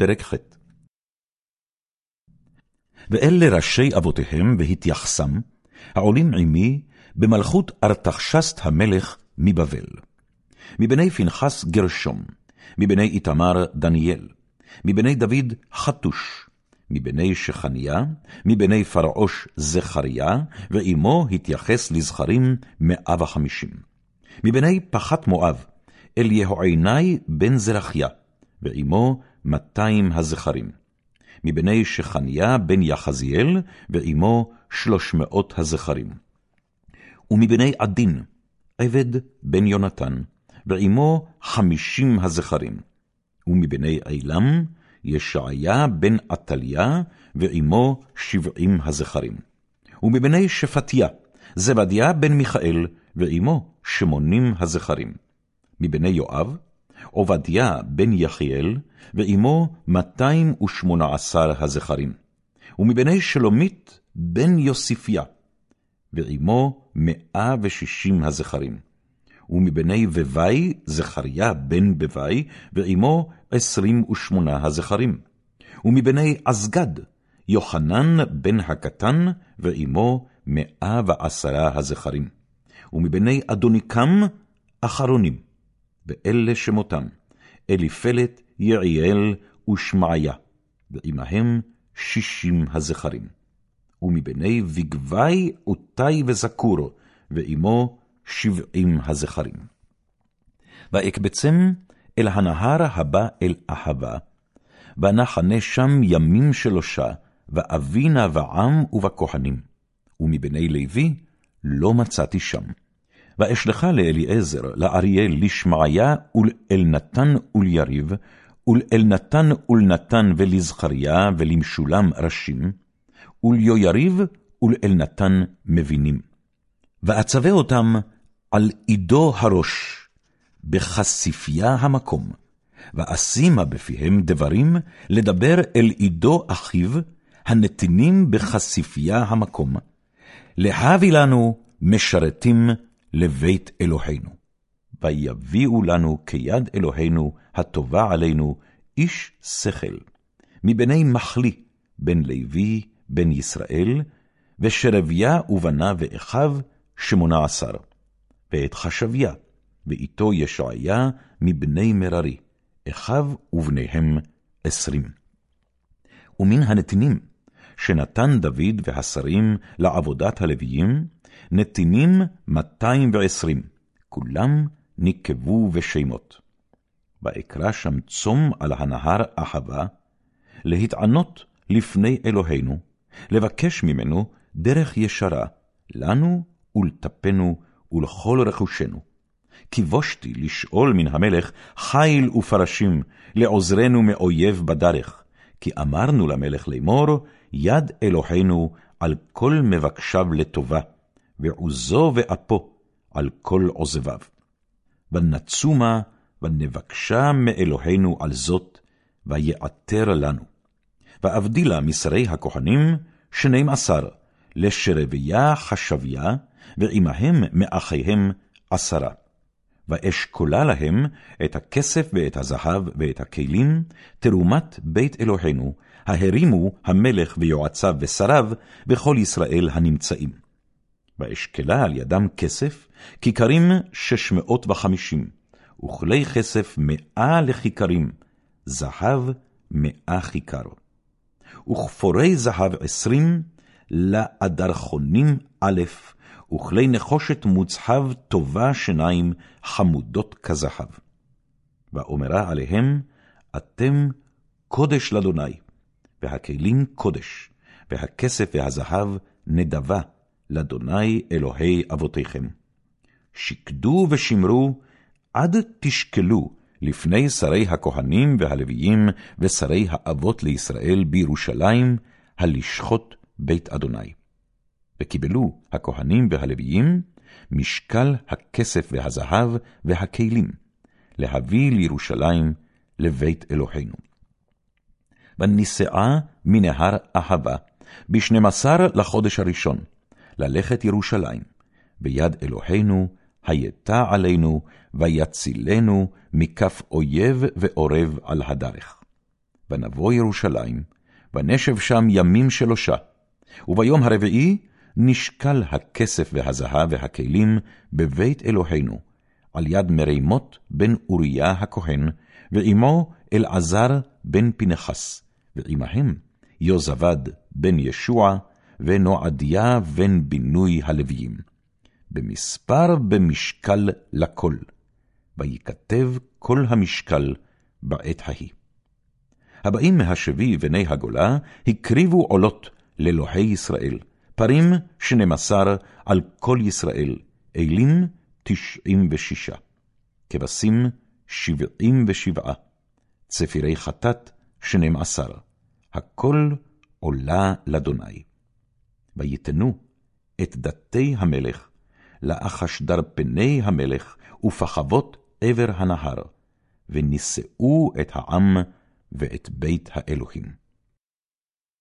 פרק ח' ואלה ראשי אבותיהם והתייחסם, העולים עמי במלכות ארתחשסט המלך מבבל. מבני פנחס גרשום, מבני איתמר דניאל, מבני דוד חתוש, מבני שכניה, מבני פרעוש זכריה, ועמו התייחס לזכרים מאה וחמישים. מבני פחת מואב, אל יהועיני בן זרחיה, ועמו מאתיים הזכרים. מבני שכניה בן יחזיאל, ועמו שלוש מאות הזכרים. ומבני עדין, עבד בן יונתן, ועמו חמישים הזכרים. ומבני עילם, ישעיה בן עתליה, ועמו שבעים הזכרים. ומבני שפטיה, זבדיה בן מיכאל, ועמו שמונים הזכרים. מבני יואב, עובדיה בן יחיאל, ועמו מאתיים ושמונה עשר הזכרים. ומבני שלומית בן יוסיפיה, ועמו מאה ושישים הזכרים. ומבני בבי זכריה בן בבי, ועמו עשרים ושמונה הזכרים. ומבני עזגד יוחנן בן הקטן, ועמו מאה ועשרה הזכרים. ומבני אדוניקם אחרונים, ואלה שמותם, אליפלת, יעיאל ושמעיה, ועמהם שישים הזכרים. ומבני בגבי, עותי וזכור, ועמו שבעים הזכרים. ואקבצם אל הנהר הבא אל אחבה, ונחנה שם ימים שלושה, ואבינה בעם ובכהנים. ומבני לוי לא מצאתי שם. ואשלחה לאליעזר, לאריאל, לשמעיה, ולאלנתן וליריב, ולאלנתן ולנתן ולזכריה, ולמשולם ראשים, וליויריב ולאלנתן מבינים. ואצווה אותם על עידו הראש, בחשיפיה המקום, ואשימה בפיהם דברים לדבר אל עידו אחיו, הנתינים בחשיפיה המקום, להביא לנו משרתים לבית אלוהינו. ויביאו לנו כיד אלוהינו הטובה עלינו איש שכל, מבני מחלי, בן לוי, בן ישראל, ושרביה ובנה ואחיו שמונה עשר, ואת חשביה, ואיתו ישעיה מבני מררי, אחיו ובניהם עשרים. ומן הנתינים, שנתן דוד והשרים לעבודת הלוויים, נתינים מאתיים ועשרים, כולם נקבו בשמות. ואקרא שם צום על הנהר אחווה, להתענות לפני אלוהינו, לבקש ממנו דרך ישרה, לנו ולטפנו ולכל רכושנו. כי בושתי לשאול מן המלך חיל ופרשים, לעוזרנו מאויב בדרך. כי אמרנו למלך לאמור, יד אלוהינו על כל מבקשיו לטובה, ועוזו ואפו על כל עוזביו. ונצומה, ונבקשה מאלוהינו על זאת, ויעתר לנו. ואבדילה משרי הכהנים, שנים עשר, לשרביה חשביה, ועמהם מאחיהם עשרה. ואשכולה להם את הכסף ואת הזהב ואת הכלים, תרומת בית אלוהינו, ההרימו המלך ויועציו ושריו, וכל ישראל הנמצאים. ואשכלה על ידם כסף, כיכרים שש מאות וחמישים, וכלי כסף מאה לכיכרים, זהב מאה כיכר. וכפורי זהב עשרים, לאדרכונים א', וכלי נחושת מוצהב טובה שניים חמודות כזהב. ואומרה עליהם, אתם קודש לאדוני, והכלים קודש, והכסף והזהב נדבה לאדוני אלוהי אבותיכם. שקדו ושמרו עד תשקלו לפני שרי הכהנים והלוויים ושרי האבות לישראל בירושלים, הלשחוט בית אדוני. וקיבלו הכהנים והלוויים משקל הכסף והזהב והכלים, להביא לירושלים לבית אלוהינו. ונישאה מנהר אהבה, בשנים עשר לחודש הראשון, ללכת ירושלים, ביד אלוהינו הייתה עלינו, ויצילנו מכף אויב ועורב על הדרך. ונבוא ירושלים, ונשב שם ימים שלושה, וביום הרביעי נשקל הכסף והזהב והכלים בבית אלוהינו, על יד מרימות בן אוריה הכהן, ועמו אלעזר בן פנחס, ועמהם יוזבד בן ישוע, ונועדיה בן בינוי הלוויים. במספר במשקל לכל, ויכתב כל המשקל בעת ההיא. הבאים מהשבי בני הגולה הקריבו עולות לאלוהי ישראל, פרים עשר על כל ישראל, אלים תשעים ושישה, כבשים שבעים ושבעה, צפירי חטאת עשר, הכל עולה לאדוני. ויתנו את דתי המלך לאחשדר פני המלך ופחבות עבר הנהר, ונישאו את העם ואת בית האלוהים.